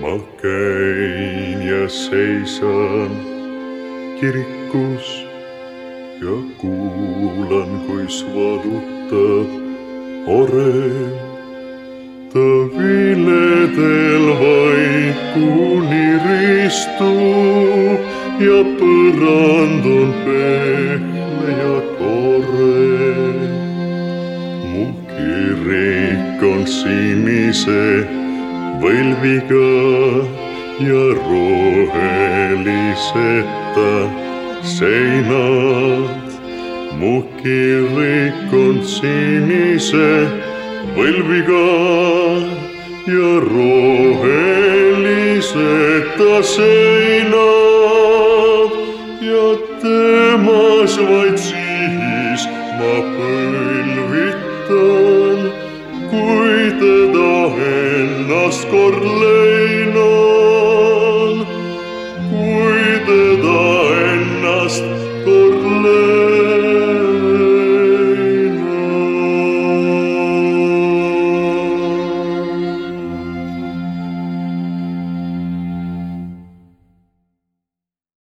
ma käin ja seisan kirikus ja kuulan, kuis valutab orel ta viledel vaikuni ristub ja põrand on pehme ja tore. mu kirik on sinise võlviga ja roheliseta seinad. mu kirik on sinise võlviga ja roheliseta seinad ja temas vaid siis ma põen. ascor lei